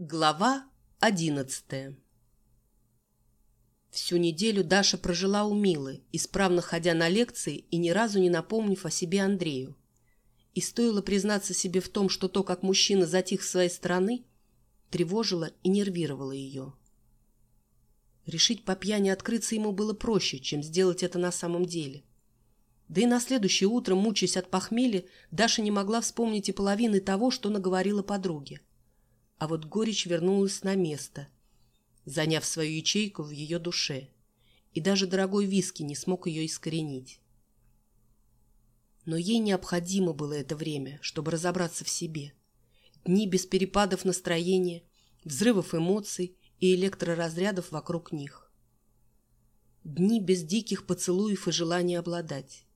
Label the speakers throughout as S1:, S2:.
S1: Глава одиннадцатая Всю неделю Даша прожила у Милы, исправно ходя на лекции и ни разу не напомнив о себе Андрею. И стоило признаться себе в том, что то, как мужчина затих с своей стороны, тревожило и нервировало ее. Решить по пьяни открыться ему было проще, чем сделать это на самом деле. Да и на следующее утро, мучаясь от похмелья, Даша не могла вспомнить и половины того, что наговорила подруге. А вот горечь вернулась на место, заняв свою ячейку в ее душе. И даже дорогой виски не смог ее искоренить. Но ей необходимо было это время, чтобы разобраться в себе. Дни без перепадов настроения, взрывов эмоций и электроразрядов вокруг них. Дни без диких поцелуев и желания обладать.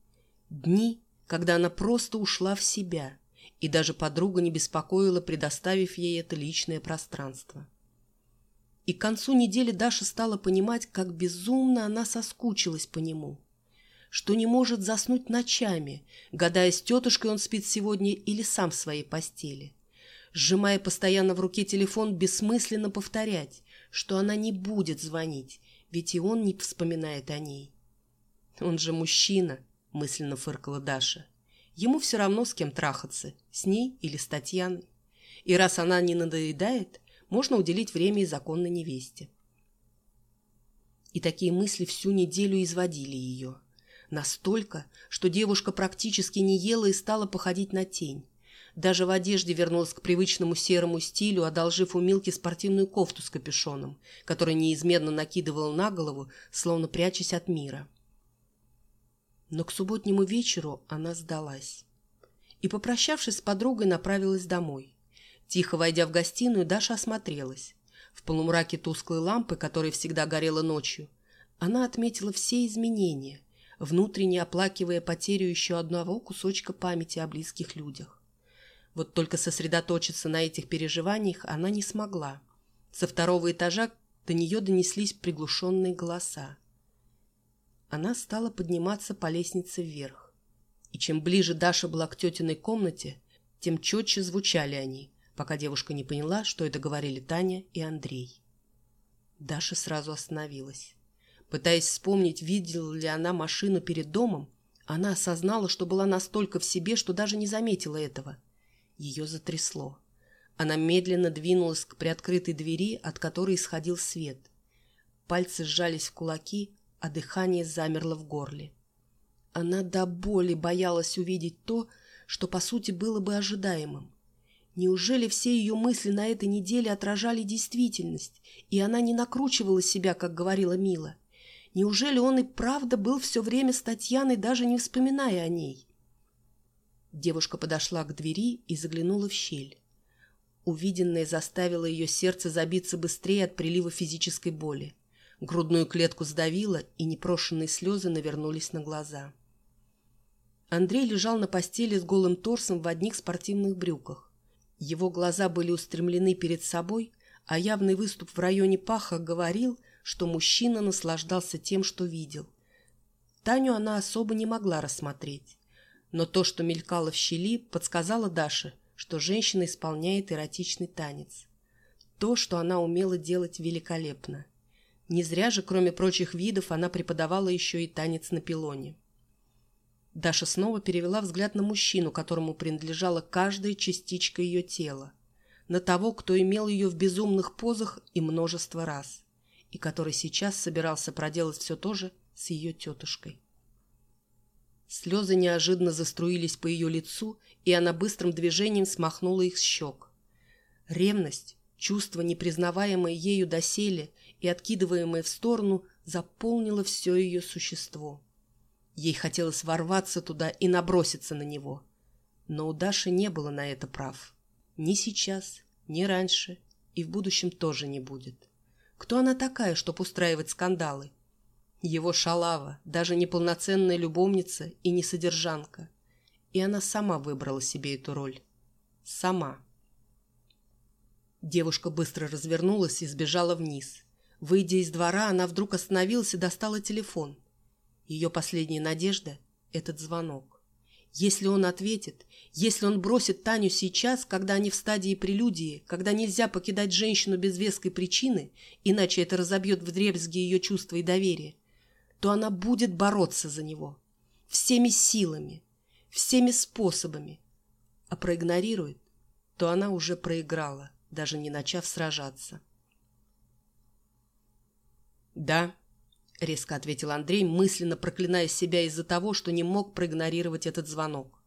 S1: Дни, когда она просто ушла в себя – и даже подруга не беспокоила, предоставив ей это личное пространство. И к концу недели Даша стала понимать, как безумно она соскучилась по нему, что не может заснуть ночами, гадая, с тетушкой он спит сегодня или сам в своей постели. Сжимая постоянно в руке телефон, бессмысленно повторять, что она не будет звонить, ведь и он не вспоминает о ней. «Он же мужчина», — мысленно фыркала Даша. Ему все равно с кем трахаться, с ней или с Татьяной. И раз она не надоедает, можно уделить время и законной невесте. И такие мысли всю неделю изводили ее. Настолько, что девушка практически не ела и стала походить на тень. Даже в одежде вернулась к привычному серому стилю, одолжив у Милки спортивную кофту с капюшоном, который неизменно накидывал на голову, словно прячась от мира. Но к субботнему вечеру она сдалась. И, попрощавшись с подругой, направилась домой. Тихо войдя в гостиную, Даша осмотрелась. В полумраке тусклой лампы, которая всегда горела ночью, она отметила все изменения, внутренне оплакивая потерю еще одного кусочка памяти о близких людях. Вот только сосредоточиться на этих переживаниях она не смогла. Со второго этажа до нее донеслись приглушенные голоса она стала подниматься по лестнице вверх. И чем ближе Даша была к тетиной комнате, тем четче звучали они, пока девушка не поняла, что это говорили Таня и Андрей. Даша сразу остановилась. Пытаясь вспомнить, видела ли она машину перед домом, она осознала, что была настолько в себе, что даже не заметила этого. Ее затрясло. Она медленно двинулась к приоткрытой двери, от которой исходил свет. Пальцы сжались в кулаки, а дыхание замерло в горле. Она до боли боялась увидеть то, что, по сути, было бы ожидаемым. Неужели все ее мысли на этой неделе отражали действительность, и она не накручивала себя, как говорила Мила? Неужели он и правда был все время с Татьяной, даже не вспоминая о ней? Девушка подошла к двери и заглянула в щель. Увиденное заставило ее сердце забиться быстрее от прилива физической боли. Грудную клетку сдавило, и непрошенные слезы навернулись на глаза. Андрей лежал на постели с голым торсом в одних спортивных брюках. Его глаза были устремлены перед собой, а явный выступ в районе паха говорил, что мужчина наслаждался тем, что видел. Таню она особо не могла рассмотреть. Но то, что мелькало в щели, подсказало Даше, что женщина исполняет эротичный танец. То, что она умела делать великолепно. Не зря же, кроме прочих видов, она преподавала еще и танец на пилоне. Даша снова перевела взгляд на мужчину, которому принадлежала каждая частичка ее тела, на того, кто имел ее в безумных позах и множество раз, и который сейчас собирался проделать все то же с ее тетушкой. Слезы неожиданно заструились по ее лицу, и она быстрым движением смахнула их с щек. Ревность, чувство, непризнаваемое ею доселе и откидываемое в сторону, заполнило все ее существо. Ей хотелось ворваться туда и наброситься на него. Но у Даши не было на это прав. Ни сейчас, ни раньше, и в будущем тоже не будет. Кто она такая, чтоб устраивать скандалы? Его шалава, даже неполноценная любовница и не содержанка. И она сама выбрала себе эту роль. Сама. Девушка быстро развернулась и сбежала вниз. Выйдя из двора, она вдруг остановилась и достала телефон. Ее последняя надежда — этот звонок. Если он ответит, если он бросит Таню сейчас, когда они в стадии прелюдии, когда нельзя покидать женщину без веской причины, иначе это разобьет вдребезги ее чувства и доверие, то она будет бороться за него. Всеми силами, всеми способами. А проигнорирует, то она уже проиграла, даже не начав сражаться. «Да», — резко ответил Андрей, мысленно проклиная себя из-за того, что не мог проигнорировать этот звонок.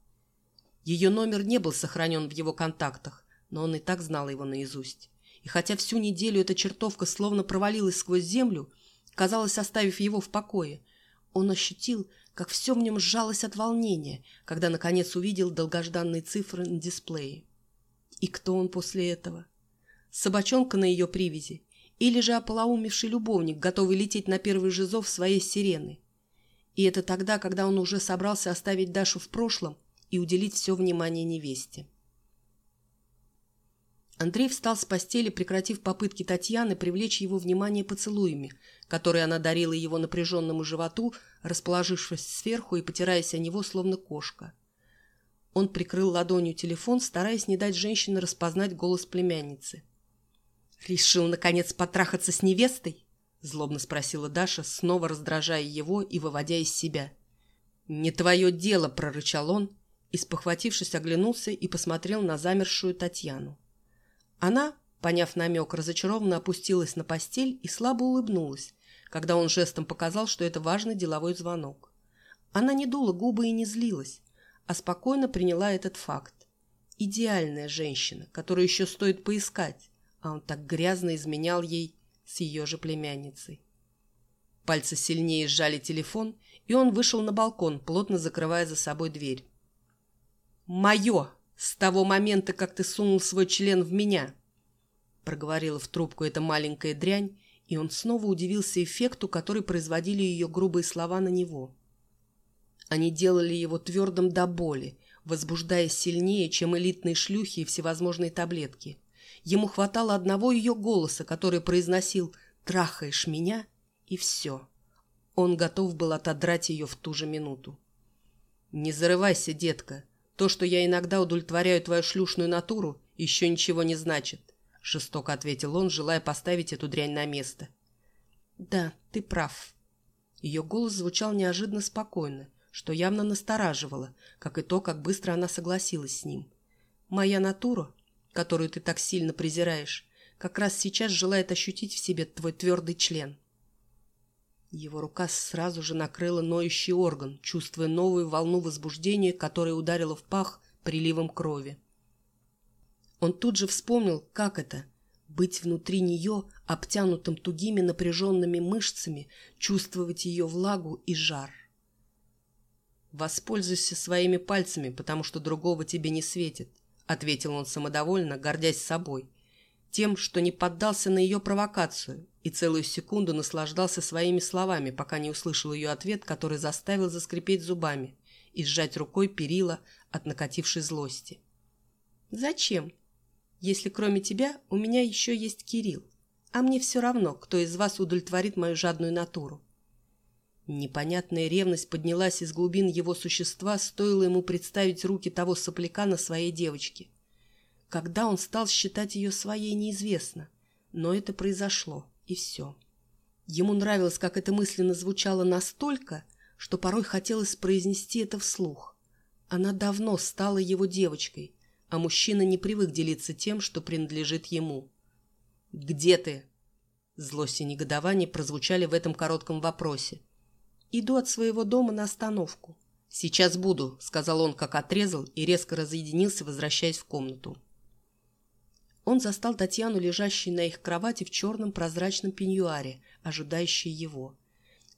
S1: Ее номер не был сохранен в его контактах, но он и так знал его наизусть. И хотя всю неделю эта чертовка словно провалилась сквозь землю, казалось, оставив его в покое, он ощутил, как все в нем сжалось от волнения, когда наконец увидел долгожданные цифры на дисплее. И кто он после этого? Собачонка на ее привязи? Или же ополоумевший любовник, готовый лететь на первый же зов своей сирены? И это тогда, когда он уже собрался оставить Дашу в прошлом и уделить все внимание невесте. Андрей встал с постели, прекратив попытки Татьяны привлечь его внимание поцелуями, которые она дарила его напряженному животу, расположившись сверху и потираясь о него, словно кошка. Он прикрыл ладонью телефон, стараясь не дать женщине распознать голос племянницы. «Решил, наконец, потрахаться с невестой?» — злобно спросила Даша, снова раздражая его и выводя из себя. «Не твое дело!» — прорычал он, и, спохватившись, оглянулся и посмотрел на замершую Татьяну. Она, поняв намек, разочарованно опустилась на постель и слабо улыбнулась, когда он жестом показал, что это важный деловой звонок. Она не дула губы и не злилась, а спокойно приняла этот факт. Идеальная женщина, которую еще стоит поискать, а он так грязно изменял ей с ее же племянницей. Пальцы сильнее сжали телефон, и он вышел на балкон, плотно закрывая за собой дверь. «Мое! С того момента, как ты сунул свой член в меня!» Проговорила в трубку эта маленькая дрянь, и он снова удивился эффекту, который производили ее грубые слова на него. Они делали его твердым до боли, возбуждая сильнее, чем элитные шлюхи и всевозможные таблетки. Ему хватало одного ее голоса, который произносил «трахаешь меня» и все. Он готов был отодрать ее в ту же минуту. «Не зарывайся, детка», то, что я иногда удовлетворяю твою шлюшную натуру, еще ничего не значит», — жестоко ответил он, желая поставить эту дрянь на место. «Да, ты прав». Ее голос звучал неожиданно спокойно, что явно настораживало, как и то, как быстро она согласилась с ним. «Моя натура, которую ты так сильно презираешь, как раз сейчас желает ощутить в себе твой твердый член». Его рука сразу же накрыла ноющий орган, чувствуя новую волну возбуждения, которая ударила в пах приливом крови. Он тут же вспомнил, как это — быть внутри нее, обтянутым тугими напряженными мышцами, чувствовать ее влагу и жар. «Воспользуйся своими пальцами, потому что другого тебе не светит», — ответил он самодовольно, гордясь собой тем, что не поддался на ее провокацию и целую секунду наслаждался своими словами, пока не услышал ее ответ, который заставил заскрипеть зубами и сжать рукой перила от накатившей злости. «Зачем? Если кроме тебя у меня еще есть Кирилл, а мне все равно, кто из вас удовлетворит мою жадную натуру». Непонятная ревность поднялась из глубин его существа, стоило ему представить руки того сопляка на своей девочке. Когда он стал считать ее своей, неизвестно. Но это произошло, и все. Ему нравилось, как это мысленно звучало настолько, что порой хотелось произнести это вслух. Она давно стала его девочкой, а мужчина не привык делиться тем, что принадлежит ему. «Где ты?» Злость и негодование прозвучали в этом коротком вопросе. «Иду от своего дома на остановку». «Сейчас буду», — сказал он, как отрезал, и резко разъединился, возвращаясь в комнату. Он застал Татьяну, лежащей на их кровати в черном прозрачном пеньюаре, ожидающей его.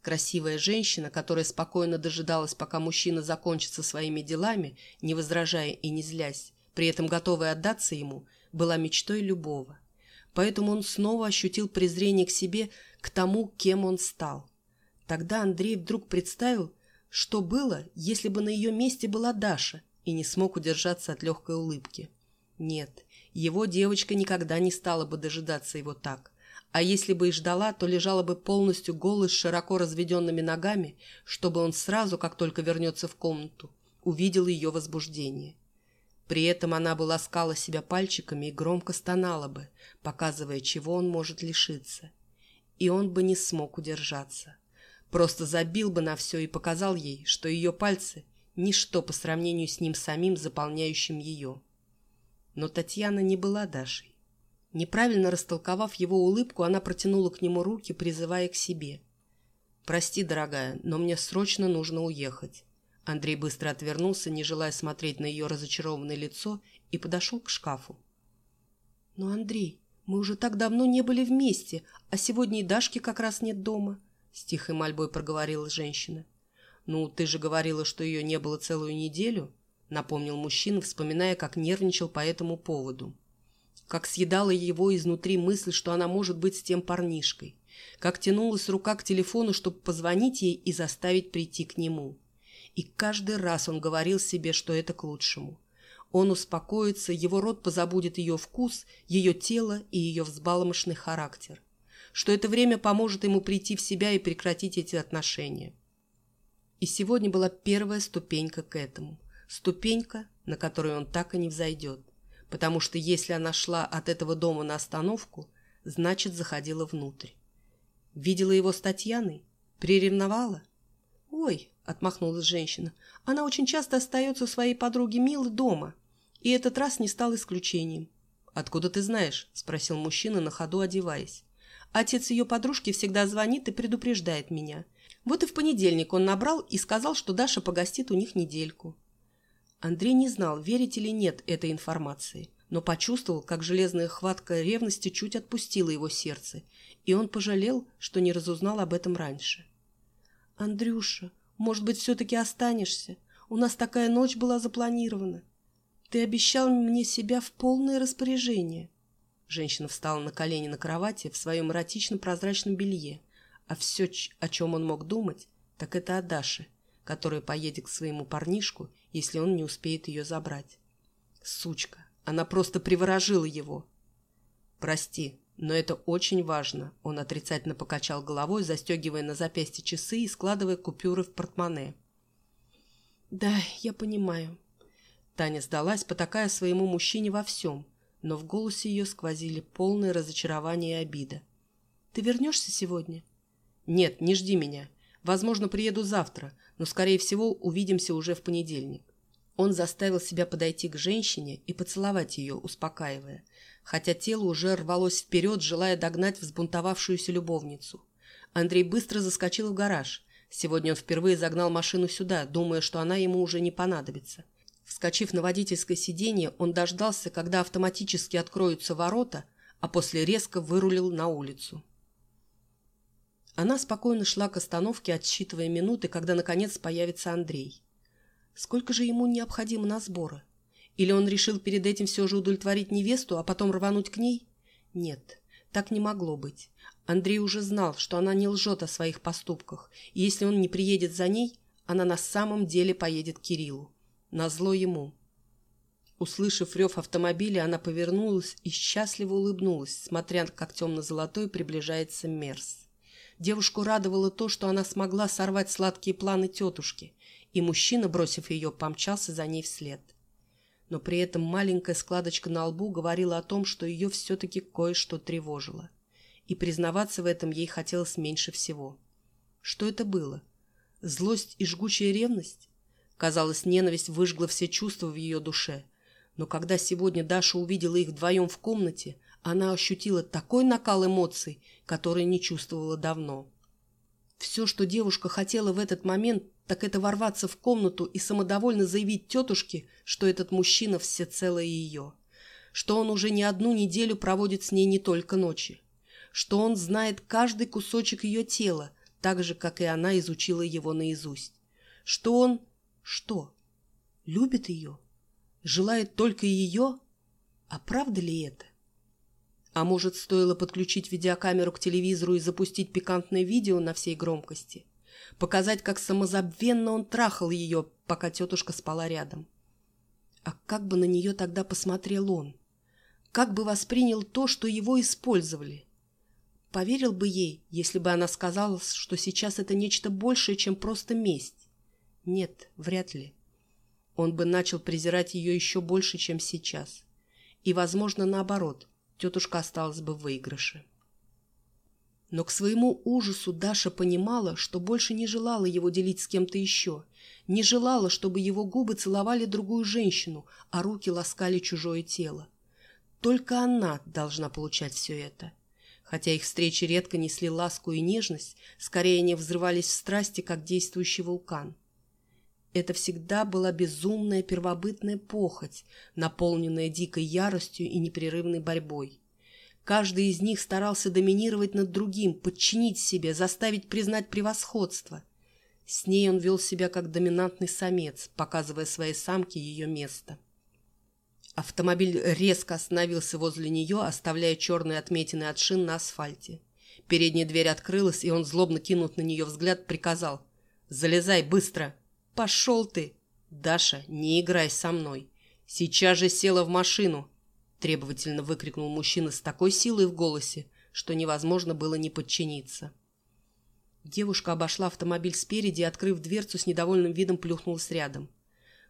S1: Красивая женщина, которая спокойно дожидалась, пока мужчина закончит со своими делами, не возражая и не злясь, при этом готовая отдаться ему, была мечтой любого. Поэтому он снова ощутил презрение к себе, к тому, кем он стал. Тогда Андрей вдруг представил, что было, если бы на ее месте была Даша, и не смог удержаться от легкой улыбки. Нет, его девочка никогда не стала бы дожидаться его так. А если бы и ждала, то лежала бы полностью голой с широко разведенными ногами, чтобы он сразу, как только вернется в комнату, увидел ее возбуждение. При этом она бы ласкала себя пальчиками и громко стонала бы, показывая, чего он может лишиться. И он бы не смог удержаться. Просто забил бы на все и показал ей, что ее пальцы – ничто по сравнению с ним самим, заполняющим ее. Но Татьяна не была Дашей. Неправильно растолковав его улыбку, она протянула к нему руки, призывая к себе. «Прости, дорогая, но мне срочно нужно уехать». Андрей быстро отвернулся, не желая смотреть на ее разочарованное лицо, и подошел к шкафу. «Но, Андрей, мы уже так давно не были вместе, а сегодня и Дашки как раз нет дома», — с тихой мольбой проговорила женщина. «Ну, ты же говорила, что ее не было целую неделю», — напомнил мужчина, вспоминая, как нервничал по этому поводу как съедала его изнутри мысль, что она может быть с тем парнишкой, как тянулась рука к телефону, чтобы позвонить ей и заставить прийти к нему. И каждый раз он говорил себе, что это к лучшему. Он успокоится, его рот позабудет ее вкус, ее тело и ее взбаломошный характер. Что это время поможет ему прийти в себя и прекратить эти отношения. И сегодня была первая ступенька к этому. Ступенька, на которую он так и не взойдет потому что если она шла от этого дома на остановку, значит, заходила внутрь. Видела его с Татьяной? Приревновала? «Ой», — отмахнулась женщина, — «она очень часто остается у своей подруги Милы дома, и этот раз не стал исключением». «Откуда ты знаешь?» — спросил мужчина на ходу, одеваясь. «Отец ее подружки всегда звонит и предупреждает меня. Вот и в понедельник он набрал и сказал, что Даша погостит у них недельку. Андрей не знал, верить или нет этой информации, но почувствовал, как железная хватка ревности чуть отпустила его сердце, и он пожалел, что не разузнал об этом раньше. «Андрюша, может быть, все-таки останешься? У нас такая ночь была запланирована. Ты обещал мне себя в полное распоряжение». Женщина встала на колени на кровати в своем эротично-прозрачном белье, а все, о чем он мог думать, так это о Даше, которая поедет к своему парнишку если он не успеет ее забрать. Сучка, она просто приворожила его. Прости, но это очень важно. Он отрицательно покачал головой, застегивая на запястье часы и складывая купюры в портмоне. Да, я понимаю. Таня сдалась, потакая своему мужчине во всем, но в голосе ее сквозили полное разочарование и обида. Ты вернешься сегодня? Нет, не жди меня. Возможно, приеду завтра, но, скорее всего, увидимся уже в понедельник. Он заставил себя подойти к женщине и поцеловать ее, успокаивая, хотя тело уже рвалось вперед, желая догнать взбунтовавшуюся любовницу. Андрей быстро заскочил в гараж. Сегодня он впервые загнал машину сюда, думая, что она ему уже не понадобится. Вскочив на водительское сиденье, он дождался, когда автоматически откроются ворота, а после резко вырулил на улицу. Она спокойно шла к остановке, отсчитывая минуты, когда наконец появится Андрей. Сколько же ему необходимо на сборы? Или он решил перед этим все же удовлетворить невесту, а потом рвануть к ней? Нет, так не могло быть. Андрей уже знал, что она не лжет о своих поступках, и если он не приедет за ней, она на самом деле поедет к Кириллу. Назло ему. Услышав рев автомобиля, она повернулась и счастливо улыбнулась, смотря, как темно-золотой приближается Мерс. Девушку радовало то, что она смогла сорвать сладкие планы тетушки, и мужчина, бросив ее, помчался за ней вслед. Но при этом маленькая складочка на лбу говорила о том, что ее все-таки кое-что тревожило. И признаваться в этом ей хотелось меньше всего. Что это было? Злость и жгучая ревность? Казалось, ненависть выжгла все чувства в ее душе. Но когда сегодня Даша увидела их вдвоем в комнате, она ощутила такой накал эмоций, который не чувствовала давно. Все, что девушка хотела в этот момент, так это ворваться в комнату и самодовольно заявить тетушке, что этот мужчина всецело ее, что он уже не одну неделю проводит с ней не только ночи, что он знает каждый кусочек ее тела, так же, как и она изучила его наизусть, что он... что? Любит ее? Желает только ее? А правда ли это? А может, стоило подключить видеокамеру к телевизору и запустить пикантное видео на всей громкости? Показать, как самозабвенно он трахал ее, пока тетушка спала рядом. А как бы на нее тогда посмотрел он? Как бы воспринял то, что его использовали? Поверил бы ей, если бы она сказала, что сейчас это нечто большее, чем просто месть? Нет, вряд ли. он бы начал презирать ее еще больше, чем сейчас. И, возможно, наоборот, тетушка осталась бы в выигрыше. Но к своему ужасу Даша понимала, что больше не желала его делить с кем-то еще, не желала, чтобы его губы целовали другую женщину, а руки ласкали чужое тело. Только она должна получать все это. Хотя их встречи редко несли ласку и нежность, скорее они взрывались в страсти, как действующий вулкан. Это всегда была безумная первобытная похоть, наполненная дикой яростью и непрерывной борьбой. Каждый из них старался доминировать над другим, подчинить себе, заставить признать превосходство. С ней он вел себя как доминантный самец, показывая своей самке ее место. Автомобиль резко остановился возле нее, оставляя черные отметины от шин на асфальте. Передняя дверь открылась, и он, злобно кинув на нее взгляд, приказал «Залезай быстро!» «Пошел ты!» «Даша, не играй со мной! Сейчас же села в машину!» Требовательно выкрикнул мужчина с такой силой в голосе, что невозможно было не подчиниться. Девушка обошла автомобиль спереди открыв дверцу, с недовольным видом плюхнулась рядом.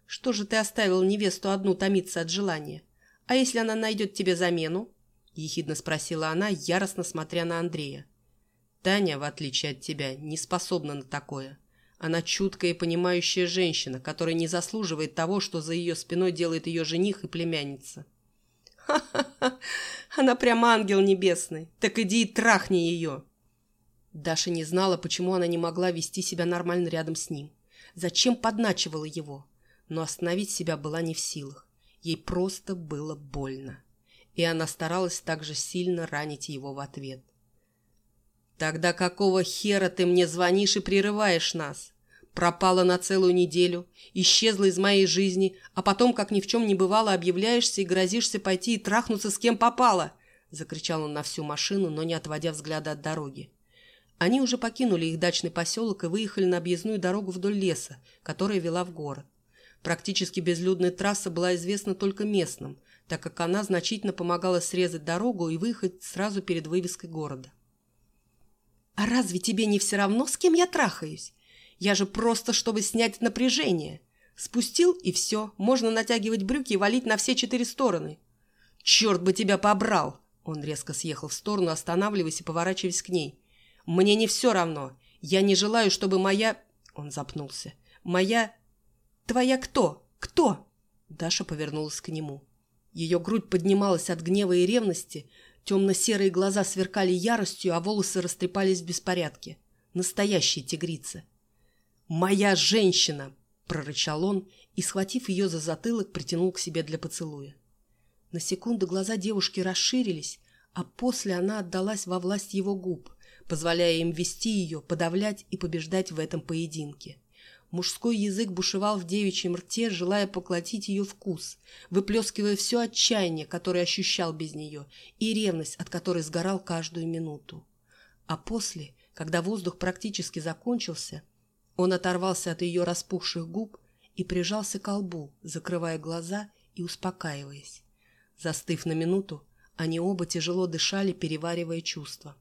S1: «Что же ты оставил невесту одну томиться от желания? А если она найдет тебе замену?» — ехидно спросила она, яростно смотря на Андрея. «Таня, в отличие от тебя, не способна на такое. Она чуткая и понимающая женщина, которая не заслуживает того, что за ее спиной делает ее жених и племянница». Ха-ха-ха! Она прям ангел небесный. Так иди и трахни ее!» Даша не знала, почему она не могла вести себя нормально рядом с ним. Зачем подначивала его? Но остановить себя была не в силах. Ей просто было больно. И она старалась также сильно ранить его в ответ. «Тогда какого хера ты мне звонишь и прерываешь нас?» пропала на целую неделю, исчезла из моей жизни, а потом, как ни в чем не бывало, объявляешься и грозишься пойти и трахнуться с кем попало!» — закричал он на всю машину, но не отводя взгляда от дороги. Они уже покинули их дачный поселок и выехали на объездную дорогу вдоль леса, которая вела в город. Практически безлюдная трасса была известна только местным, так как она значительно помогала срезать дорогу и выехать сразу перед вывеской города. «А разве тебе не все равно, с кем я трахаюсь?» Я же просто, чтобы снять напряжение. Спустил, и все. Можно натягивать брюки и валить на все четыре стороны. Черт бы тебя побрал! Он резко съехал в сторону, останавливаясь и поворачиваясь к ней. Мне не все равно. Я не желаю, чтобы моя... Он запнулся. Моя... Твоя кто? Кто? Даша повернулась к нему. Ее грудь поднималась от гнева и ревности, темно-серые глаза сверкали яростью, а волосы растрепались в беспорядке. Настоящая тигрица. «Моя женщина!» – прорычал он и, схватив ее за затылок, притянул к себе для поцелуя. На секунду глаза девушки расширились, а после она отдалась во власть его губ, позволяя им вести ее, подавлять и побеждать в этом поединке. Мужской язык бушевал в девичьем рте, желая поглотить ее вкус, выплескивая все отчаяние, которое ощущал без нее, и ревность, от которой сгорал каждую минуту. А после, когда воздух практически закончился, он оторвался от ее распухших губ и прижался к лбу, закрывая глаза и успокаиваясь. Застыв на минуту, они оба тяжело дышали, переваривая чувства.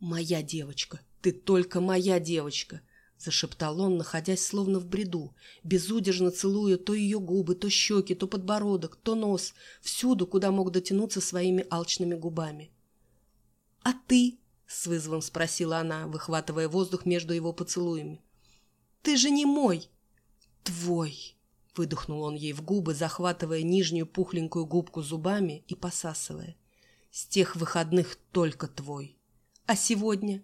S1: «Моя девочка! Ты только моя девочка!» — зашептал он, находясь словно в бреду, безудержно целуя то ее губы, то щеки, то подбородок, то нос, всюду, куда мог дотянуться своими алчными губами. «А ты?» с вызовом спросила она, выхватывая воздух между его поцелуями. «Ты же не мой!» «Твой!» — выдохнул он ей в губы, захватывая нижнюю пухленькую губку зубами и посасывая. «С тех выходных только твой. А сегодня?»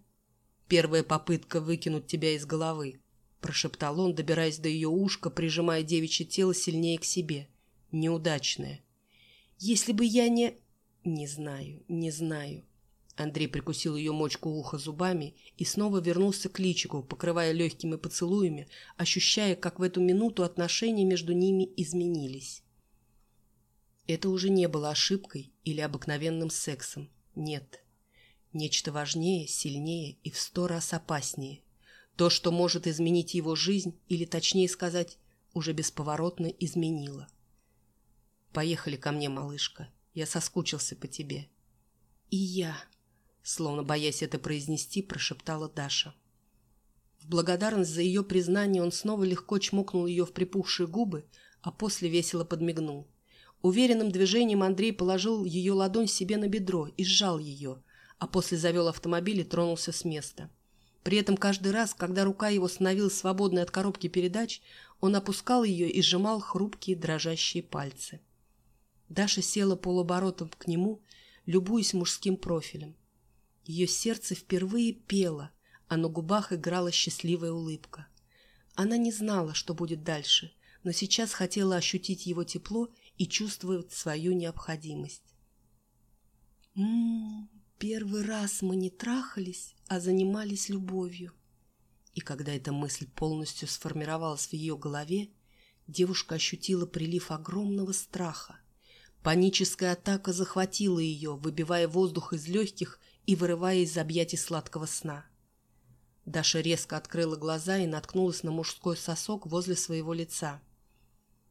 S1: «Первая попытка выкинуть тебя из головы», — прошептал он, добираясь до ее ушка, прижимая девичье тело сильнее к себе. «Неудачная». «Если бы я не...» «Не знаю, не знаю», Андрей прикусил ее мочку уха зубами и снова вернулся к личику, покрывая легкими поцелуями, ощущая, как в эту минуту отношения между ними изменились. Это уже не было ошибкой или обыкновенным сексом. Нет. Нечто важнее, сильнее и в сто раз опаснее. То, что может изменить его жизнь, или, точнее сказать, уже бесповоротно изменило. «Поехали ко мне, малышка. Я соскучился по тебе». «И я», Словно боясь это произнести, прошептала Даша. В благодарность за ее признание он снова легко чмокнул ее в припухшие губы, а после весело подмигнул. Уверенным движением Андрей положил ее ладонь себе на бедро и сжал ее, а после завел автомобиль и тронулся с места. При этом каждый раз, когда рука его становилась свободной от коробки передач, он опускал ее и сжимал хрупкие дрожащие пальцы. Даша села полуоборотом к нему, любуясь мужским профилем. Ее сердце впервые пело, а на губах играла счастливая улыбка. Она не знала, что будет дальше, но сейчас хотела ощутить его тепло и чувствовать свою необходимость. «М-м, первый раз мы не трахались, а занимались любовью». И когда эта мысль полностью сформировалась в ее голове, девушка ощутила прилив огромного страха. Паническая атака захватила ее, выбивая воздух из легких и вырывая из объятий сладкого сна. Даша резко открыла глаза и наткнулась на мужской сосок возле своего лица.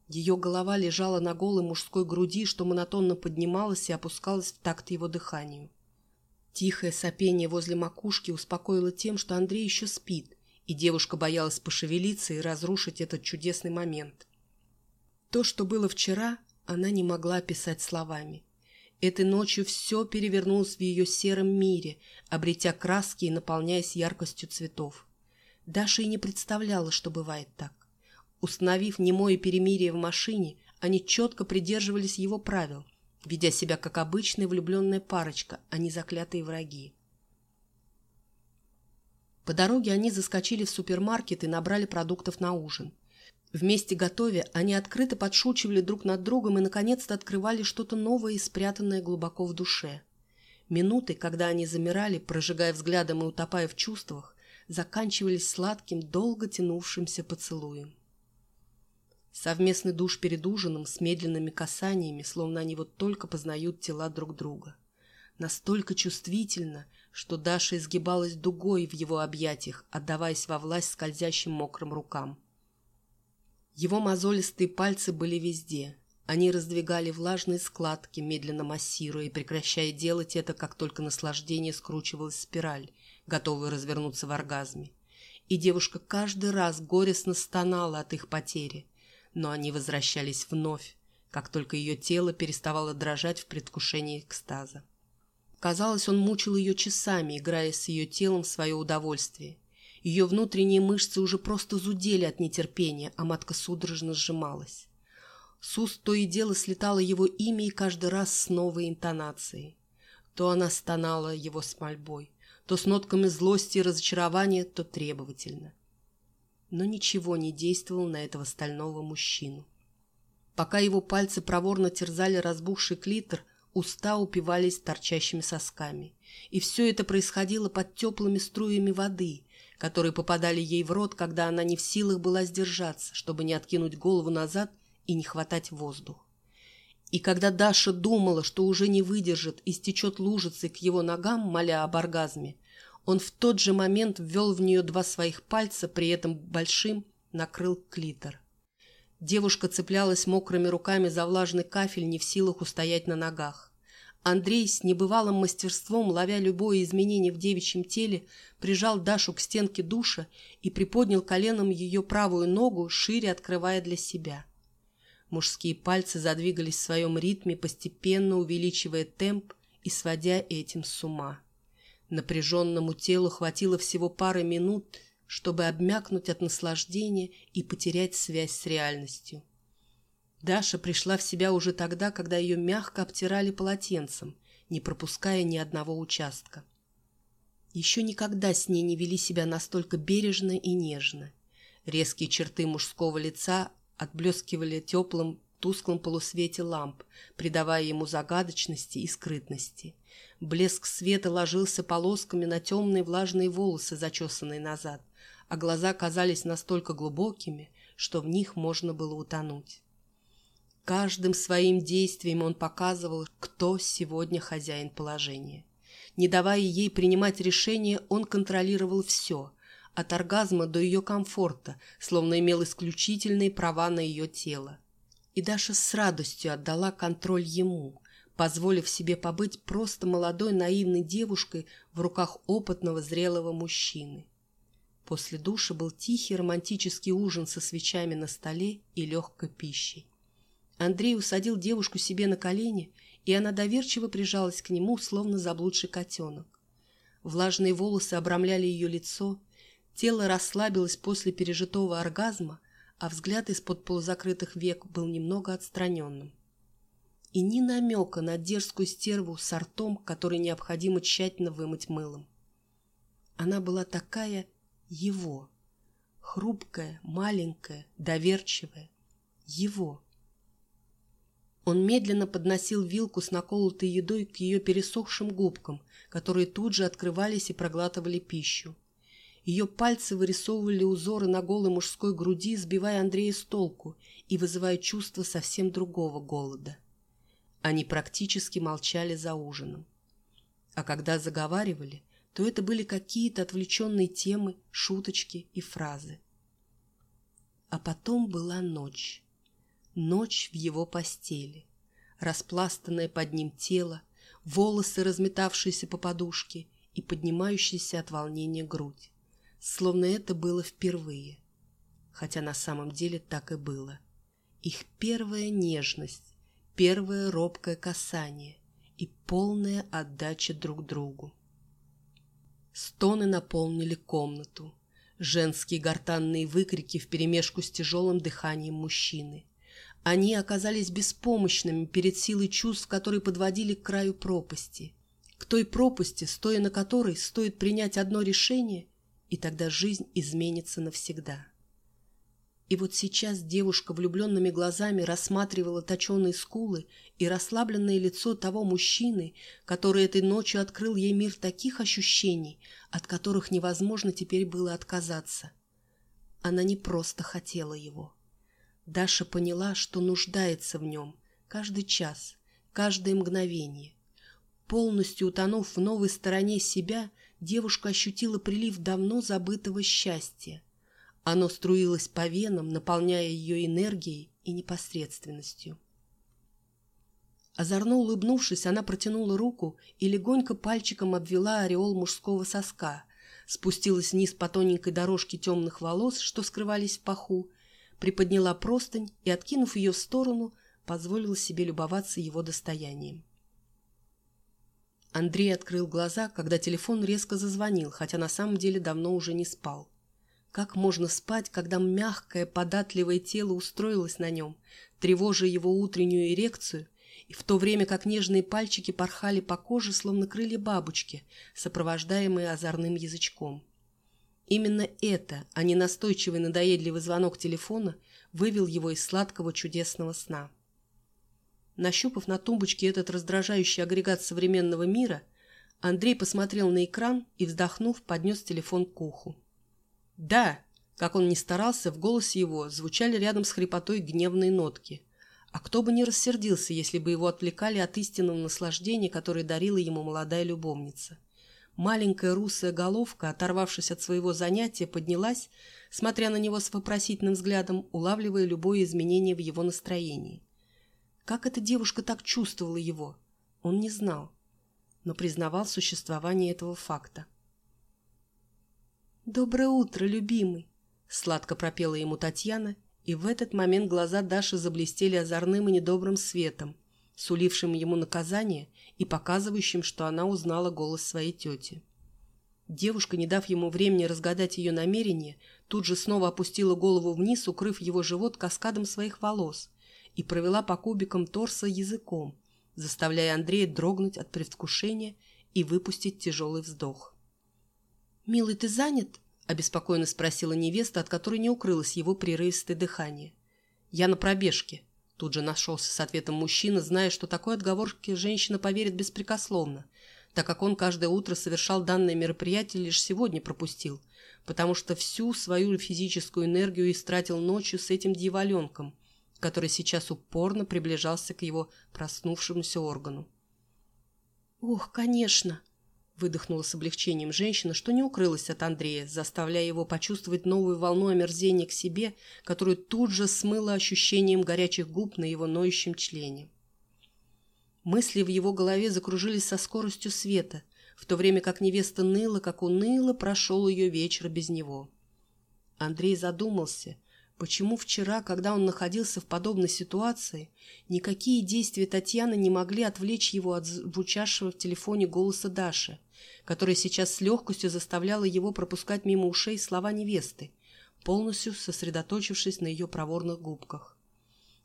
S1: Ее голова лежала на голой мужской груди, что монотонно поднималась и опускалась в такт его дыханию. Тихое сопение возле макушки успокоило тем, что Андрей еще спит, и девушка боялась пошевелиться и разрушить этот чудесный момент. То, что было вчера, она не могла описать словами. Этой ночью все перевернулось в ее сером мире, обретя краски и наполняясь яркостью цветов. Даша и не представляла, что бывает так. Установив немое перемирие в машине, они четко придерживались его правил, ведя себя как обычная влюбленная парочка, а не заклятые враги. По дороге они заскочили в супермаркет и набрали продуктов на ужин. Вместе готовя, они открыто подшучивали друг над другом и, наконец-то, открывали что-то новое и спрятанное глубоко в душе. Минуты, когда они замирали, прожигая взглядом и утопая в чувствах, заканчивались сладким, долго тянувшимся поцелуем. Совместный душ перед ужином с медленными касаниями, словно они вот только познают тела друг друга. Настолько чувствительно, что Даша изгибалась дугой в его объятиях, отдаваясь во власть скользящим мокрым рукам. Его мозолистые пальцы были везде. Они раздвигали влажные складки, медленно массируя и прекращая делать это, как только наслаждение скручивалось в спираль, готовую развернуться в оргазме. И девушка каждый раз горестно стонала от их потери, но они возвращались вновь, как только ее тело переставало дрожать в предвкушении экстаза. Казалось, он мучил ее часами, играя с ее телом в свое удовольствие. Ее внутренние мышцы уже просто зудели от нетерпения, а матка судорожно сжималась. С уст то и дело слетало его имя и каждый раз с новой интонацией. То она стонала его с мольбой, то с нотками злости и разочарования, то требовательно. Но ничего не действовало на этого стального мужчину. Пока его пальцы проворно терзали разбухший клитор, уста упивались торчащими сосками. И все это происходило под теплыми струями воды, которые попадали ей в рот, когда она не в силах была сдержаться, чтобы не откинуть голову назад и не хватать воздух. И когда Даша думала, что уже не выдержит и стечет лужицей к его ногам, моля об оргазме, он в тот же момент ввел в нее два своих пальца, при этом большим накрыл клитор. Девушка цеплялась мокрыми руками за влажный кафель, не в силах устоять на ногах. Андрей с небывалым мастерством, ловя любое изменение в девичьем теле, прижал Дашу к стенке душа и приподнял коленом ее правую ногу, шире открывая для себя. Мужские пальцы задвигались в своем ритме, постепенно увеличивая темп и сводя этим с ума. Напряженному телу хватило всего пары минут, чтобы обмякнуть от наслаждения и потерять связь с реальностью. Даша пришла в себя уже тогда, когда ее мягко обтирали полотенцем, не пропуская ни одного участка. Еще никогда с ней не вели себя настолько бережно и нежно. Резкие черты мужского лица отблескивали теплым, тусклом полусвете ламп, придавая ему загадочности и скрытности. Блеск света ложился полосками на темные влажные волосы, зачесанные назад, а глаза казались настолько глубокими, что в них можно было утонуть. Каждым своим действием он показывал, кто сегодня хозяин положения. Не давая ей принимать решение, он контролировал все, от оргазма до ее комфорта, словно имел исключительные права на ее тело. И Даша с радостью отдала контроль ему, позволив себе побыть просто молодой наивной девушкой в руках опытного зрелого мужчины. После душа был тихий романтический ужин со свечами на столе и легкой пищей. Андрей усадил девушку себе на колени, и она доверчиво прижалась к нему, словно заблудший котенок. Влажные волосы обрамляли ее лицо, тело расслабилось после пережитого оргазма, а взгляд из-под полузакрытых век был немного отстраненным. И ни намека на дерзкую стерву с ртом, который необходимо тщательно вымыть мылом. Она была такая его. Хрупкая, маленькая, доверчивая. Его. Он медленно подносил вилку с наколотой едой к ее пересохшим губкам, которые тут же открывались и проглатывали пищу. Ее пальцы вырисовывали узоры на голой мужской груди, сбивая Андрея с толку и вызывая чувство совсем другого голода. Они практически молчали за ужином. А когда заговаривали, то это были какие-то отвлеченные темы, шуточки и фразы. А потом была ночь. Ночь в его постели. Распластанное под ним тело, волосы, разметавшиеся по подушке и поднимающаяся от волнения грудь. Словно это было впервые. Хотя на самом деле так и было. Их первая нежность, первое робкое касание и полная отдача друг другу. Стоны наполнили комнату. Женские гортанные выкрики вперемешку с тяжелым дыханием мужчины. Они оказались беспомощными перед силой чувств, которые подводили к краю пропасти. К той пропасти, стоя на которой стоит принять одно решение, и тогда жизнь изменится навсегда. И вот сейчас девушка влюбленными глазами рассматривала точеные скулы и расслабленное лицо того мужчины, который этой ночью открыл ей мир таких ощущений, от которых невозможно теперь было отказаться. Она не просто хотела его. Даша поняла, что нуждается в нем каждый час, каждое мгновение. Полностью утонув в новой стороне себя, девушка ощутила прилив давно забытого счастья – оно струилось по венам, наполняя ее энергией и непосредственностью. Озорно улыбнувшись, она протянула руку и легонько пальчиком обвела ореол мужского соска, спустилась вниз по тоненькой дорожке темных волос, что скрывались в паху, приподняла простынь и, откинув ее в сторону, позволила себе любоваться его достоянием. Андрей открыл глаза, когда телефон резко зазвонил, хотя на самом деле давно уже не спал. Как можно спать, когда мягкое, податливое тело устроилось на нем, тревожа его утреннюю эрекцию, и в то время как нежные пальчики порхали по коже, словно крылья бабочки, сопровождаемые озорным язычком. Именно это, а не настойчивый надоедливый звонок телефона, вывел его из сладкого чудесного сна. Нащупав на тумбочке этот раздражающий агрегат современного мира, Андрей посмотрел на экран и, вздохнув, поднес телефон к уху. «Да!» Как он ни старался, в голосе его звучали рядом с хрипотой гневные нотки. А кто бы не рассердился, если бы его отвлекали от истинного наслаждения, которое дарила ему молодая любовница. Маленькая русая головка, оторвавшись от своего занятия, поднялась, смотря на него с вопросительным взглядом, улавливая любое изменение в его настроении. Как эта девушка так чувствовала его? Он не знал, но признавал существование этого факта. «Доброе утро, любимый!» — сладко пропела ему Татьяна, и в этот момент глаза Даши заблестели озорным и недобрым светом, сулившим ему наказание и показывающим, что она узнала голос своей тети. Девушка, не дав ему времени разгадать ее намерение, тут же снова опустила голову вниз, укрыв его живот каскадом своих волос, и провела по кубикам торса языком, заставляя Андрея дрогнуть от предвкушения и выпустить тяжелый вздох. «Милый, ты занят?» – обеспокоенно спросила невеста, от которой не укрылось его прерывистое дыхание. «Я на пробежке», – тут же нашелся с ответом мужчина, зная, что такой отговорке женщина поверит беспрекословно, так как он каждое утро совершал данное мероприятие лишь сегодня пропустил, потому что всю свою физическую энергию истратил ночью с этим дьяволенком, который сейчас упорно приближался к его проснувшемуся органу. «Ох, конечно!» Выдохнула с облегчением женщина, что не укрылась от Андрея, заставляя его почувствовать новую волну омерзения к себе, которую тут же смыло ощущением горячих губ на его ноющем члене. Мысли в его голове закружились со скоростью света, в то время как невеста ныла, как уныло прошел ее вечер без него. — Андрей задумался, почему вчера, когда он находился в подобной ситуации, никакие действия Татьяны не могли отвлечь его от звучавшего в телефоне голоса Даши, которая сейчас с легкостью заставляла его пропускать мимо ушей слова невесты, полностью сосредоточившись на ее проворных губках.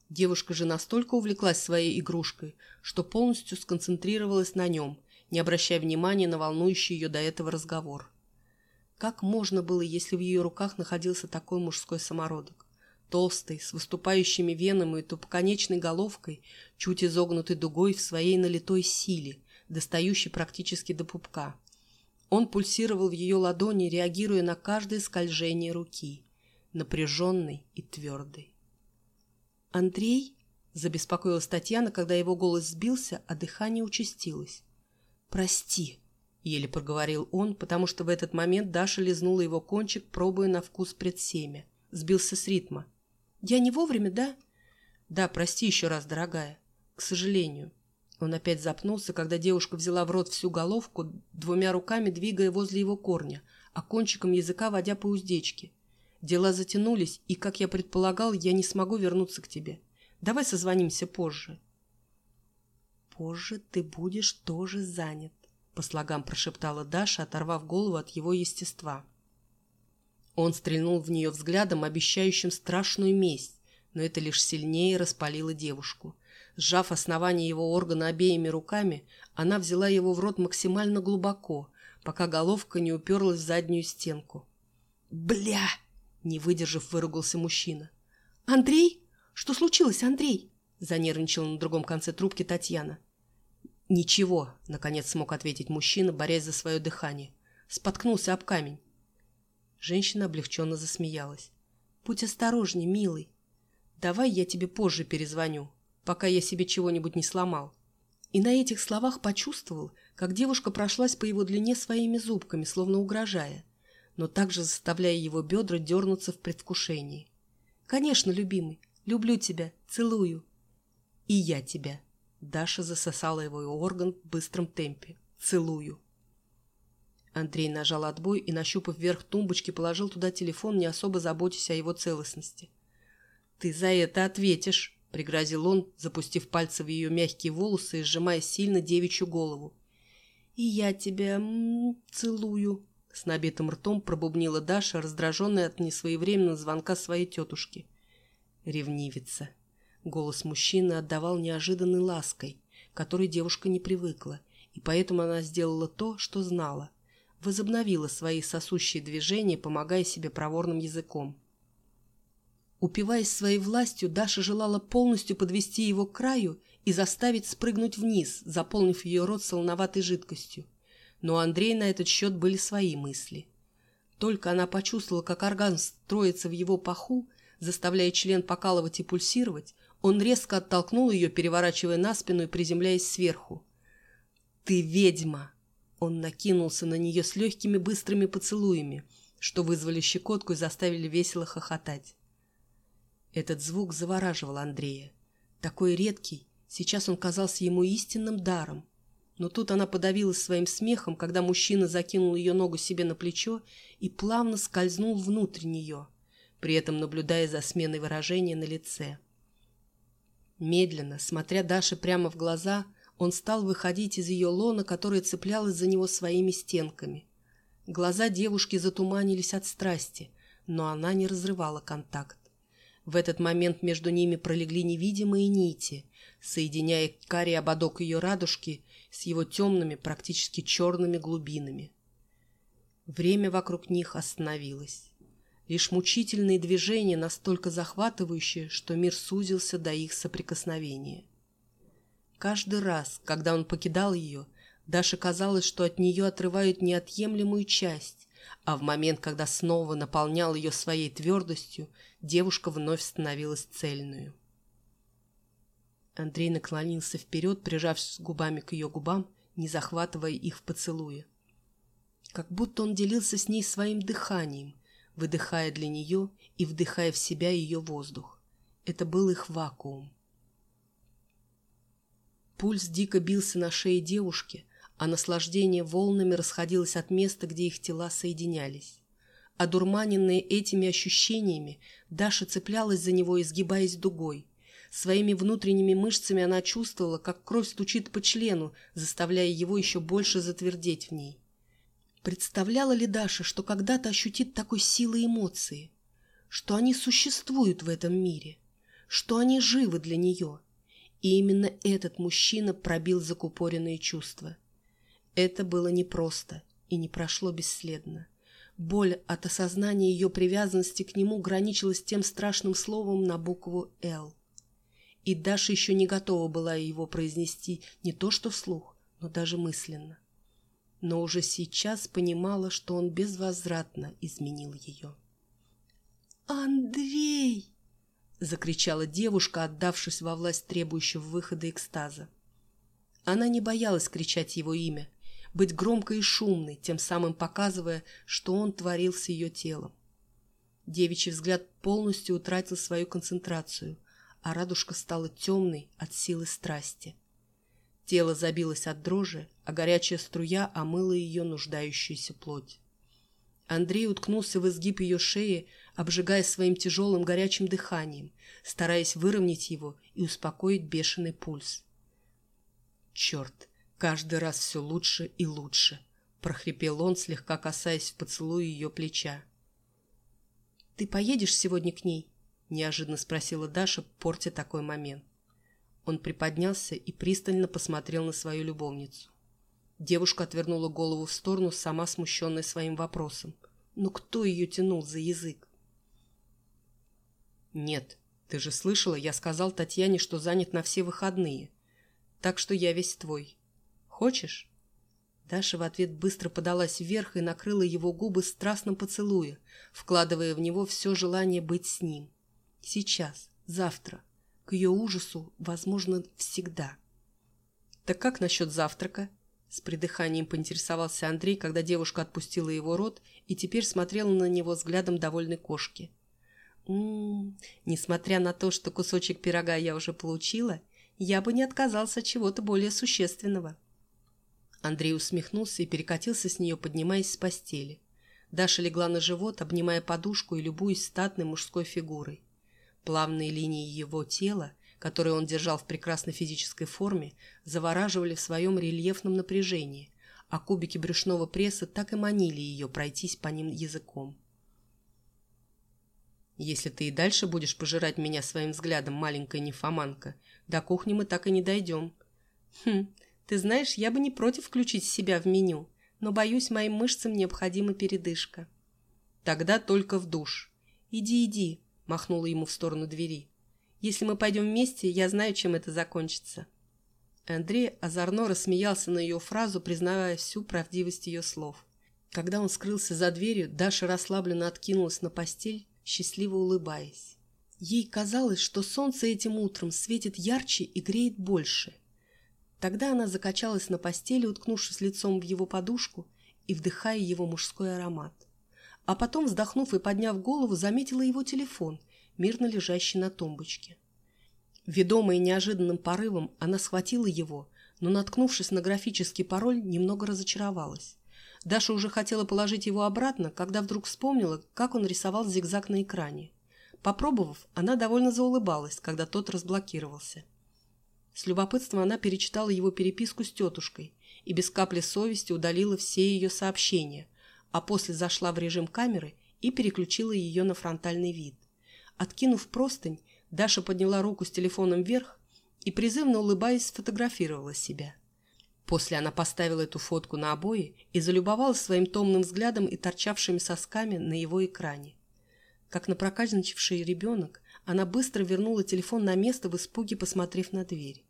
S1: Девушка же настолько увлеклась своей игрушкой, что полностью сконцентрировалась на нем, не обращая внимания на волнующий ее до этого разговор. Как можно было, если в ее руках находился такой мужской самородок? Толстый, с выступающими венами и тупоконечной головкой, чуть изогнутой дугой в своей налитой силе, достающей практически до пупка. Он пульсировал в ее ладони, реагируя на каждое скольжение руки, напряженный и твердый. «Андрей?» – забеспокоилась Татьяна, когда его голос сбился, а дыхание участилось. «Прости», — еле проговорил он, потому что в этот момент Даша лизнула его кончик, пробуя на вкус предсемя. Сбился с ритма. «Я не вовремя, да?» «Да, прости еще раз, дорогая. К сожалению». Он опять запнулся, когда девушка взяла в рот всю головку, двумя руками двигая возле его корня, а кончиком языка водя по уздечке. Дела затянулись, и, как я предполагал, я не смогу вернуться к тебе. Давай созвонимся позже. Позже ты будешь тоже занят, по слогам прошептала Даша, оторвав голову от его естества. Он стрельнул в нее взглядом, обещающим страшную месть, но это лишь сильнее распалило девушку. Сжав основание его органа обеими руками, она взяла его в рот максимально глубоко, пока головка не уперлась в заднюю стенку. «Бля!» — не выдержав, выругался мужчина. «Андрей? Что случилось, Андрей?» — занервничала на другом конце трубки Татьяна. «Ничего», — наконец смог ответить мужчина, борясь за свое дыхание. Споткнулся об камень. Женщина облегченно засмеялась. «Будь осторожней, милый. Давай я тебе позже перезвоню, пока я себе чего-нибудь не сломал». И на этих словах почувствовал, как девушка прошлась по его длине своими зубками, словно угрожая, но также заставляя его бедра дернуться в предвкушении. «Конечно, любимый, люблю тебя, целую». «И я тебя». Даша засосала его орган в быстром темпе. «Целую». Андрей нажал отбой и, нащупав вверх тумбочки, положил туда телефон, не особо заботясь о его целостности. «Ты за это ответишь!» — пригрозил он, запустив пальцы в ее мягкие волосы и сжимая сильно девичью голову. «И я тебя м -м, целую!» — с набитым ртом пробубнила Даша, раздраженная от несвоевременного звонка своей тетушки. «Ревнивица!» Голос мужчины отдавал неожиданной лаской, которой девушка не привыкла, и поэтому она сделала то, что знала. Возобновила свои сосущие движения, помогая себе проворным языком. Упиваясь своей властью, Даша желала полностью подвести его к краю и заставить спрыгнуть вниз, заполнив ее рот солоноватой жидкостью. Но у Андрея на этот счет были свои мысли. Только она почувствовала, как орган строится в его паху, заставляя член покалывать и пульсировать, он резко оттолкнул ее, переворачивая на спину и приземляясь сверху. «Ты ведьма!» Он накинулся на нее с легкими быстрыми поцелуями, что вызвали щекотку и заставили весело хохотать. Этот звук завораживал Андрея. Такой редкий, сейчас он казался ему истинным даром. Но тут она подавилась своим смехом, когда мужчина закинул ее ногу себе на плечо и плавно скользнул внутрь нее, при этом наблюдая за сменой выражения на лице. Медленно, смотря Даше прямо в глаза, он стал выходить из ее лона, которая цеплялась за него своими стенками. Глаза девушки затуманились от страсти, но она не разрывала контакт. В этот момент между ними пролегли невидимые нити, соединяя карий ободок ее радужки с его темными, практически черными глубинами. Время вокруг них остановилось. Лишь мучительные движения настолько захватывающие, что мир сузился до их соприкосновения. Каждый раз, когда он покидал ее, Даше казалось, что от нее отрывают неотъемлемую часть, а в момент, когда снова наполнял ее своей твердостью, девушка вновь становилась цельную. Андрей наклонился вперед, прижавшись губами к ее губам, не захватывая их в поцелуе. Как будто он делился с ней своим дыханием, выдыхая для нее и вдыхая в себя ее воздух. Это был их вакуум. Пульс дико бился на шее девушки, а наслаждение волнами расходилось от места, где их тела соединялись. Одурманенная этими ощущениями, Даша цеплялась за него, изгибаясь дугой. Своими внутренними мышцами она чувствовала, как кровь стучит по члену, заставляя его еще больше затвердеть в ней. Представляла ли Даша, что когда-то ощутит такой силы эмоции? Что они существуют в этом мире? Что они живы для нее? И именно этот мужчина пробил закупоренные чувства. Это было непросто и не прошло бесследно. Боль от осознания ее привязанности к нему граничила тем страшным словом на букву «Л». И Даша еще не готова была его произнести не то что вслух, но даже мысленно. Но уже сейчас понимала, что он безвозвратно изменил ее. «Андрей!» — закричала девушка, отдавшись во власть требующего выхода экстаза. Она не боялась кричать его имя, быть громкой и шумной, тем самым показывая, что он творил с ее телом. Девичий взгляд полностью утратил свою концентрацию, а радужка стала темной от силы страсти. Тело забилось от дрожи, а горячая струя омыла ее нуждающуюся плоть. Андрей уткнулся в изгиб ее шеи, обжигая своим тяжелым горячим дыханием, стараясь выровнять его и успокоить бешеный пульс. «Черт, каждый раз все лучше и лучше», — прохрипел он, слегка касаясь в поцелуе ее плеча. «Ты поедешь сегодня к ней?» — неожиданно спросила Даша, портя такой момент. Он приподнялся и пристально посмотрел на свою любовницу. Девушка отвернула голову в сторону, сама смущенная своим вопросом. Но кто ее тянул за язык? «Нет, ты же слышала, я сказал Татьяне, что занят на все выходные. Так что я весь твой. Хочешь?» Даша в ответ быстро подалась вверх и накрыла его губы страстным поцелуем, вкладывая в него все желание быть с ним. Сейчас, завтра, к ее ужасу, возможно, всегда. «Так как насчет завтрака?» С придыханием поинтересовался Андрей, когда девушка отпустила его рот и теперь смотрела на него взглядом довольной кошки. «М-м, несмотря на то, что кусочек пирога я уже получила, я бы не отказался от чего-то более существенного». Андрей усмехнулся и перекатился с нее, поднимаясь с постели. Даша легла на живот, обнимая подушку и любуясь статной мужской фигурой. Плавные линии его тела которые он держал в прекрасной физической форме, завораживали в своем рельефном напряжении, а кубики брюшного пресса так и манили ее пройтись по ним языком. «Если ты и дальше будешь пожирать меня своим взглядом, маленькая нефоманка, до кухни мы так и не дойдем». «Хм, ты знаешь, я бы не против включить себя в меню, но, боюсь, моим мышцам необходима передышка». «Тогда только в душ». «Иди, иди», — махнула ему в сторону двери. Если мы пойдем вместе, я знаю, чем это закончится». Андрей озорно рассмеялся на ее фразу, признавая всю правдивость ее слов. Когда он скрылся за дверью, Даша расслабленно откинулась на постель, счастливо улыбаясь. Ей казалось, что солнце этим утром светит ярче и греет больше. Тогда она закачалась на постели, уткнувшись лицом в его подушку и вдыхая его мужской аромат. А потом, вздохнув и подняв голову, заметила его телефон мирно лежащий на тумбочке. Ведомая неожиданным порывом, она схватила его, но, наткнувшись на графический пароль, немного разочаровалась. Даша уже хотела положить его обратно, когда вдруг вспомнила, как он рисовал зигзаг на экране. Попробовав, она довольно заулыбалась, когда тот разблокировался. С любопытством она перечитала его переписку с тетушкой и без капли совести удалила все ее сообщения, а после зашла в режим камеры и переключила ее на фронтальный вид. Откинув простынь, Даша подняла руку с телефоном вверх и, призывно улыбаясь, сфотографировала себя. После она поставила эту фотку на обои и залюбовалась своим томным взглядом и торчавшими сосками на его экране. Как напроказничавший ребенок, она быстро вернула телефон на место в испуге, посмотрев на дверь.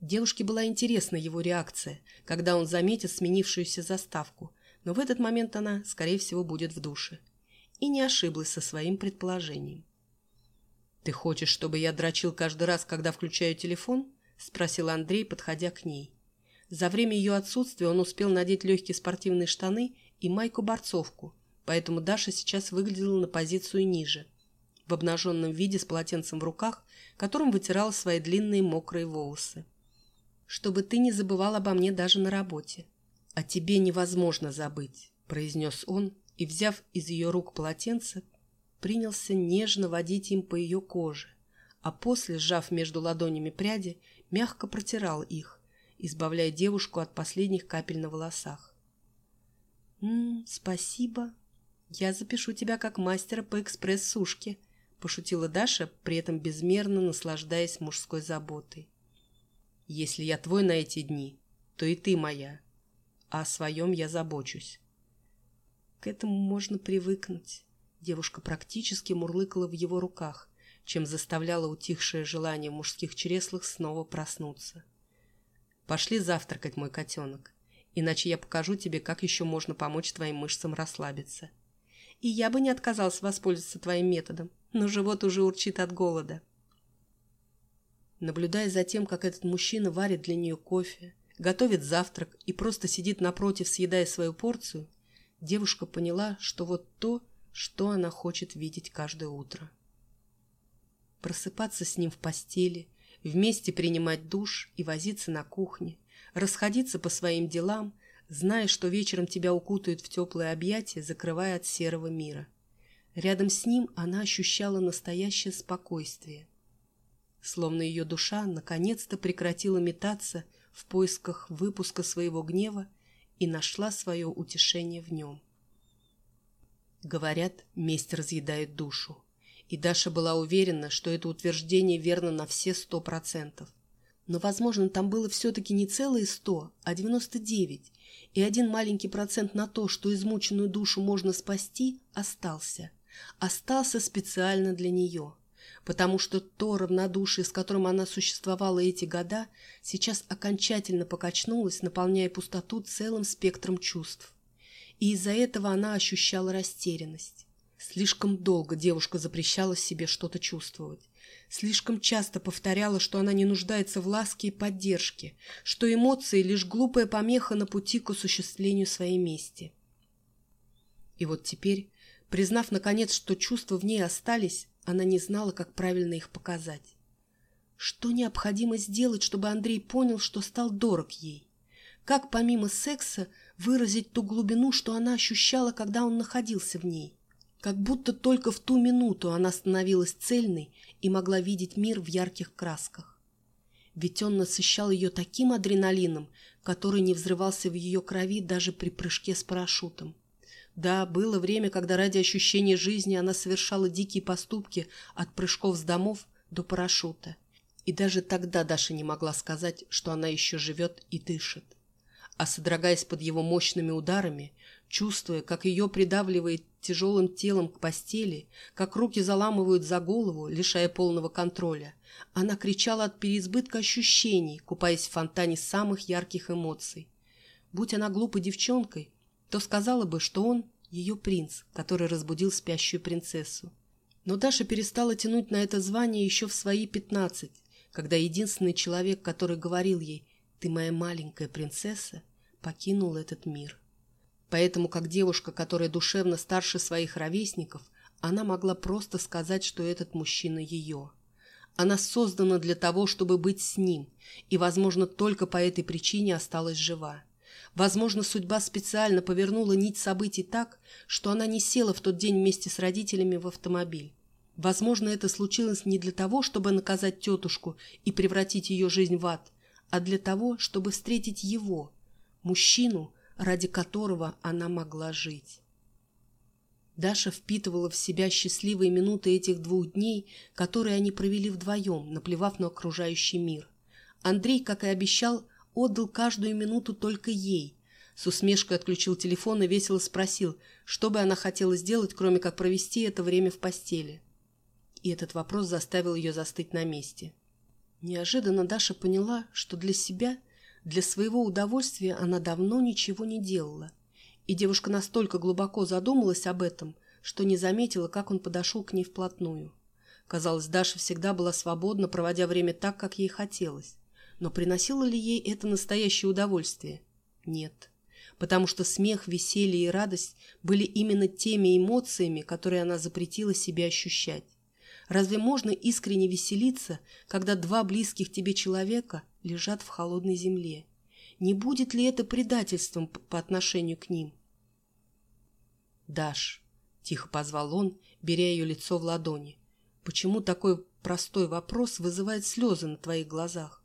S1: Девушке была интересна его реакция, когда он заметит сменившуюся заставку, но в этот момент она, скорее всего, будет в душе. И не ошиблась со своим предположением. «Ты хочешь, чтобы я дрочил каждый раз, когда включаю телефон?» – спросил Андрей, подходя к ней. За время ее отсутствия он успел надеть легкие спортивные штаны и майку-борцовку, поэтому Даша сейчас выглядела на позицию ниже, в обнаженном виде с полотенцем в руках, которым вытирала свои длинные мокрые волосы. «Чтобы ты не забывал обо мне даже на работе. О тебе невозможно забыть», – произнес он и, взяв из ее рук полотенце, принялся нежно водить им по ее коже, а после, сжав между ладонями пряди, мягко протирал их, избавляя девушку от последних капель на волосах. «М -м, «Спасибо. Я запишу тебя как мастера по экспресс-сушке», — пошутила Даша, при этом безмерно наслаждаясь мужской заботой. «Если я твой на эти дни, то и ты моя, а о своем я забочусь». К этому можно привыкнуть. Девушка практически мурлыкала в его руках, чем заставляла утихшее желание в мужских чреслах снова проснуться. «Пошли завтракать, мой котенок, иначе я покажу тебе, как еще можно помочь твоим мышцам расслабиться. И я бы не отказался воспользоваться твоим методом, но живот уже урчит от голода». Наблюдая за тем, как этот мужчина варит для нее кофе, готовит завтрак и просто сидит напротив, съедая свою порцию, девушка поняла, что вот то, что она хочет видеть каждое утро. Просыпаться с ним в постели, вместе принимать душ и возиться на кухне, расходиться по своим делам, зная, что вечером тебя укутают в теплые объятия, закрывая от серого мира. Рядом с ним она ощущала настоящее спокойствие. Словно ее душа наконец-то прекратила метаться в поисках выпуска своего гнева и нашла свое утешение в нем. Говорят, месть разъедает душу. И Даша была уверена, что это утверждение верно на все сто процентов. Но, возможно, там было все-таки не целые сто, а девяносто девять, и один маленький процент на то, что измученную душу можно спасти, остался. Остался специально для нее потому что то равнодушие, с которым она существовала эти года, сейчас окончательно покачнулось, наполняя пустоту целым спектром чувств. И из-за этого она ощущала растерянность. Слишком долго девушка запрещала себе что-то чувствовать. Слишком часто повторяла, что она не нуждается в ласке и поддержке, что эмоции — лишь глупая помеха на пути к осуществлению своей мести. И вот теперь, признав, наконец, что чувства в ней остались, она не знала, как правильно их показать. Что необходимо сделать, чтобы Андрей понял, что стал дорог ей? Как помимо секса выразить ту глубину, что она ощущала, когда он находился в ней? Как будто только в ту минуту она становилась цельной и могла видеть мир в ярких красках. Ведь он насыщал ее таким адреналином, который не взрывался в ее крови даже при прыжке с парашютом. Да, было время, когда ради ощущения жизни она совершала дикие поступки от прыжков с домов до парашюта. И даже тогда Даша не могла сказать, что она еще живет и дышит. А содрогаясь под его мощными ударами, чувствуя, как ее придавливает тяжелым телом к постели, как руки заламывают за голову, лишая полного контроля, она кричала от переизбытка ощущений, купаясь в фонтане самых ярких эмоций. Будь она глупой девчонкой, то сказала бы, что он ее принц, который разбудил спящую принцессу. Но Даша перестала тянуть на это звание еще в свои пятнадцать, когда единственный человек, который говорил ей «ты моя маленькая принцесса», покинул этот мир. Поэтому, как девушка, которая душевно старше своих ровесников, она могла просто сказать, что этот мужчина ее. Она создана для того, чтобы быть с ним, и, возможно, только по этой причине осталась жива. Возможно, судьба специально повернула нить событий так, что она не села в тот день вместе с родителями в автомобиль. Возможно, это случилось не для того, чтобы наказать тетушку и превратить ее жизнь в ад, а для того, чтобы встретить его, мужчину, ради которого она могла жить. Даша впитывала в себя счастливые минуты этих двух дней, которые они провели вдвоем, наплевав на окружающий мир. Андрей, как и обещал, отдал каждую минуту только ей. С усмешкой отключил телефон и весело спросил, что бы она хотела сделать, кроме как провести это время в постели. И этот вопрос заставил ее застыть на месте. Неожиданно Даша поняла, что для себя, для своего удовольствия она давно ничего не делала. И девушка настолько глубоко задумалась об этом, что не заметила, как он подошел к ней вплотную. Казалось, Даша всегда была свободна, проводя время так, как ей хотелось. Но приносило ли ей это настоящее удовольствие? Нет. Потому что смех, веселье и радость были именно теми эмоциями, которые она запретила себе ощущать. Разве можно искренне веселиться, когда два близких тебе человека лежат в холодной земле? Не будет ли это предательством по отношению к ним? «Даш», — тихо позвал он, беря ее лицо в ладони, «почему такой простой вопрос вызывает слезы на твоих глазах?»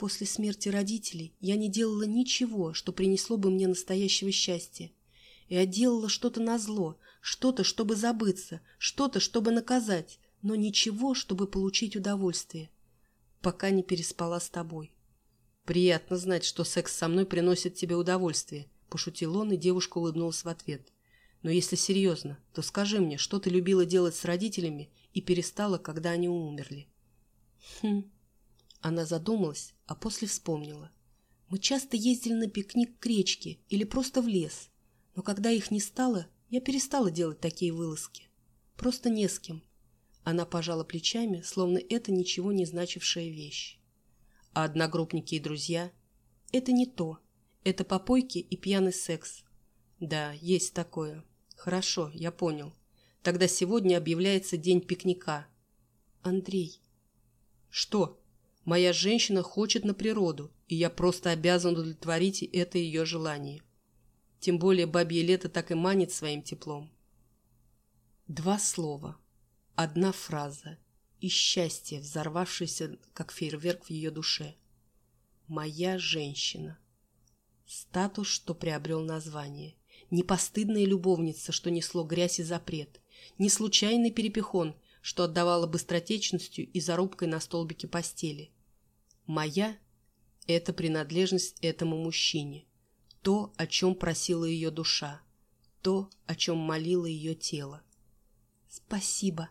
S1: После смерти родителей я не делала ничего, что принесло бы мне настоящего счастья. Я делала что-то назло, что-то, чтобы забыться, что-то, чтобы наказать, но ничего, чтобы получить удовольствие, пока не переспала с тобой. Приятно знать, что секс со мной приносит тебе удовольствие, пошутил он, и девушка улыбнулась в ответ. Но если серьезно, то скажи мне, что ты любила делать с родителями и перестала, когда они умерли? Хм, она задумалась, а после вспомнила. Мы часто ездили на пикник к речке или просто в лес. Но когда их не стало, я перестала делать такие вылазки. Просто не с кем. Она пожала плечами, словно это ничего не значившая вещь. А одногруппники и друзья – это не то. Это попойки и пьяный секс. Да, есть такое. Хорошо, я понял. Тогда сегодня объявляется день пикника. Андрей. Что? Моя женщина хочет на природу, и я просто обязан удовлетворить это ее желание. Тем более бабье лето так и манит своим теплом. Два слова, одна фраза и счастье, взорвавшееся, как фейерверк в ее душе. «Моя женщина». Статус, что приобрел название. Не постыдная любовница, что несло грязь и запрет. Не случайный перепихон, что отдавала быстротечностью и зарубкой на столбике постели. Моя – это принадлежность этому мужчине, то, о чем просила ее душа, то, о чем молило ее тело. «Спасибо!»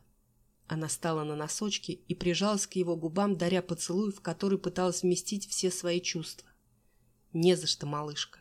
S1: Она стала на носочки и прижалась к его губам, даря поцелуй, в который пыталась вместить все свои чувства. «Не за что, малышка.